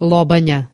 Lobanha